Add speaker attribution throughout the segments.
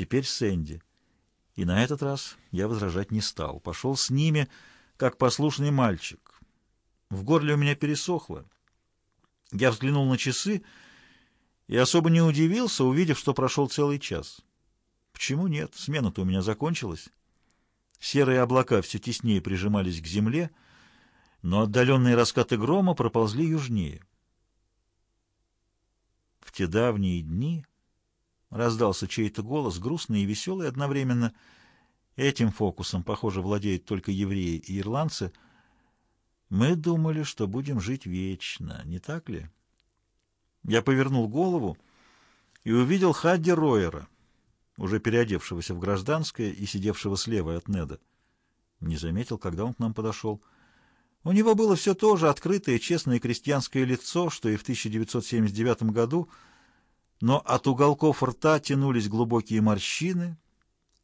Speaker 1: Теперь Сэнди. И на этот раз я возражать не стал. Пошел с ними, как послушный мальчик. В горле у меня пересохло. Я взглянул на часы и особо не удивился, увидев, что прошел целый час. Почему нет? Смена-то у меня закончилась. Серые облака все теснее прижимались к земле, но отдаленные раскаты грома проползли южнее. В те давние дни раздался чей-то голос, грустный и веселый одновременно. Этим фокусом, похоже, владеют только евреи и ирландцы. Мы думали, что будем жить вечно, не так ли? Я повернул голову и увидел Хадди Ройера, уже переодевшегося в гражданское и сидевшего слева от Неда. Не заметил, когда он к нам подошел. У него было все то же открытое, честное крестьянское лицо, что и в 1979 году, но от уголков рта тянулись глубокие морщины,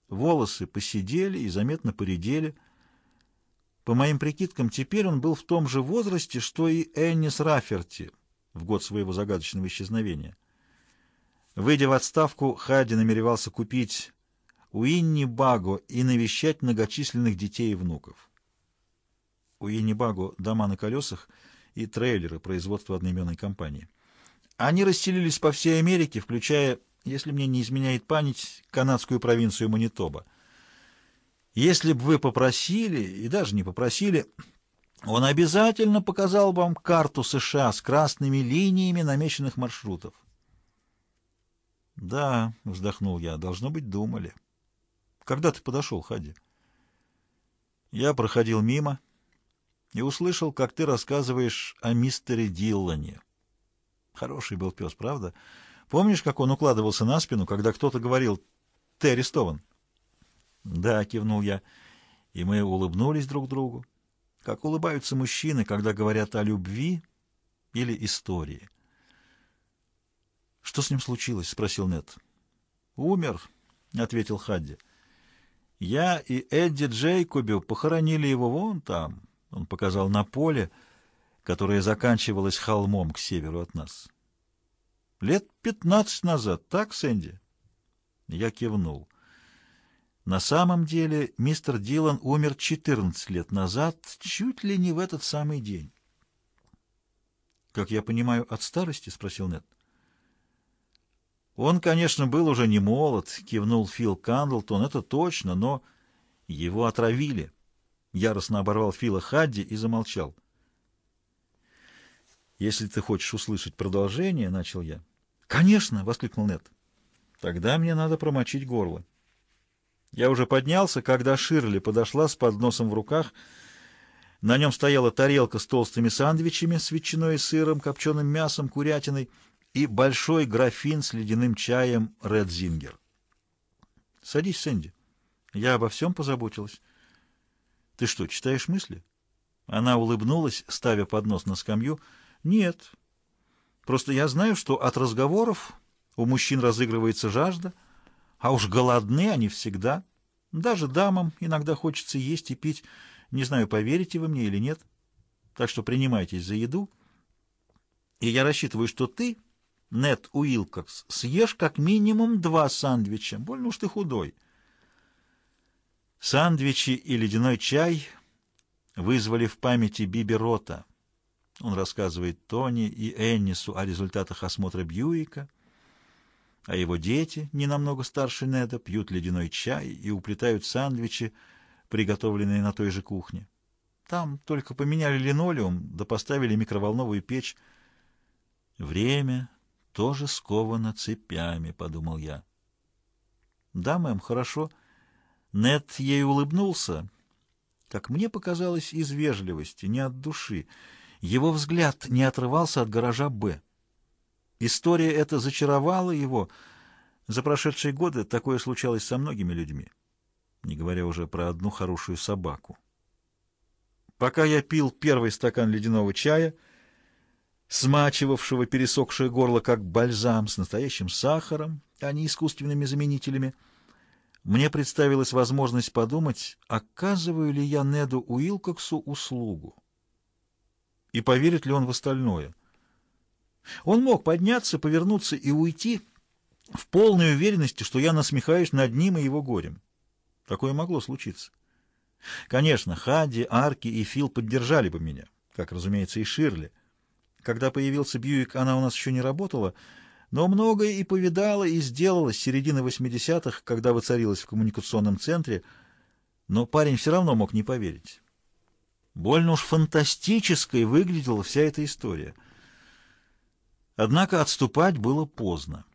Speaker 1: волосы посидели и заметно поредели. По моим прикидкам, теперь он был в том же возрасте, что и Эннис Раферти в год своего загадочного исчезновения. Выйдя в отставку, Хади намеревался купить Уинни Баго и навещать многочисленных детей и внуков. Уинни Баго — дома на колесах и трейлеры производства одноименной компании. Они расселились по всей Америке, включая, если мне не изменяет память, канадскую провинцию Манитоба. Если бы вы попросили, и даже не попросили, он обязательно показал вам карту США с красными линиями намеченных маршрутов. «Да», — вздохнул я, — «должно быть, думали». «Когда ты подошел, Хади?» Я проходил мимо и услышал, как ты рассказываешь о мистере Диллане. Хороший был пес, правда? Помнишь, как он укладывался на спину, когда кто-то говорил «ты арестован»? «Да», — кивнул я, и мы улыбнулись друг другу, как улыбаются мужчины, когда говорят о любви или истории. «Что с ним случилось?» — спросил Нед. «Умер», — ответил Хадди. «Я и Эдди Джейкоби похоронили его вон там», — он показал на поле, которое заканчивалось холмом к северу от нас. «Лет пятнадцать назад, так, Сэнди?» Я кивнул. На самом деле мистер Дилан умер 14 лет назад, чуть ли не в этот самый день. «Как я понимаю, от старости?» — спросил Нед. «Он, конечно, был уже не молод», — кивнул Фил Кандлтон, — «это точно, но его отравили». Яростно оборвал Фила Хадди и замолчал. «Если ты хочешь услышать продолжение», — начал я. «Конечно!» — воскликнул Нед. «Тогда мне надо промочить горло». Я уже поднялся, когда Ширли подошла с подносом в руках. На нем стояла тарелка с толстыми сандвичами с ветчиной и сыром, копченым мясом, курятиной и большой графин с ледяным чаем Ред Зингер. «Садись, Сэнди. Я обо всем позаботилась». «Ты что, читаешь мысли?» Она улыбнулась, ставя поднос на скамью. «Нет. Просто я знаю, что от разговоров у мужчин разыгрывается жажда». А уж голодны они всегда. Даже дамам иногда хочется есть и пить. Не знаю, поверите вы мне или нет. Так что принимайтесь за еду. И я рассчитываю, что ты, Нет Уилкокс, съешь как минимум два сандвича. Больно уж ты худой. Сандвичи и ледяной чай вызвали в памяти Биби Рота. Он рассказывает Тони и Эннису о результатах осмотра Бьюика, а его дети, не намного старше Неда, пьют ледяной чай и уплетают сандвичи, приготовленные на той же кухне. Там только поменяли линолеум, да поставили микроволновую печь. Время тоже сковано цепями, — подумал я. Да, мэм, хорошо. Нед ей улыбнулся, как мне показалось, из вежливости, не от души. Его взгляд не отрывался от гаража «Б». История эта зачаровала его. За прошедшие годы такое случалось со многими людьми, не говоря уже про одну хорошую собаку. Пока я пил первый стакан ледяного чая, смачивавшего пересохшее горло как бальзам с настоящим сахаром, а не искусственными заменителями, мне представилась возможность подумать, оказываю ли я Неду Уилкоксу услугу, и поверит ли он в остальное — он мог подняться, повернуться и уйти, в полной уверенности, что я насмехаюсь над ним и его горем. Такое могло случиться. Конечно, Хадди, Арки и Фил поддержали бы меня, как, разумеется, и Ширли. Когда появился Бьюик, она у нас еще не работала, но многое и повидала, и сделала с середины 80-х, когда воцарилась в коммуникационном центре, но парень все равно мог не поверить. Больно уж фантастической выглядела вся эта история. Однако отступать было поздно.